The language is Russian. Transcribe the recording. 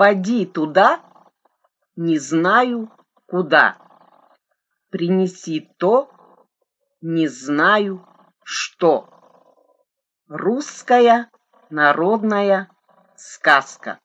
Поди туда, не знаю куда. Принеси то, не знаю что. Русская народная сказка.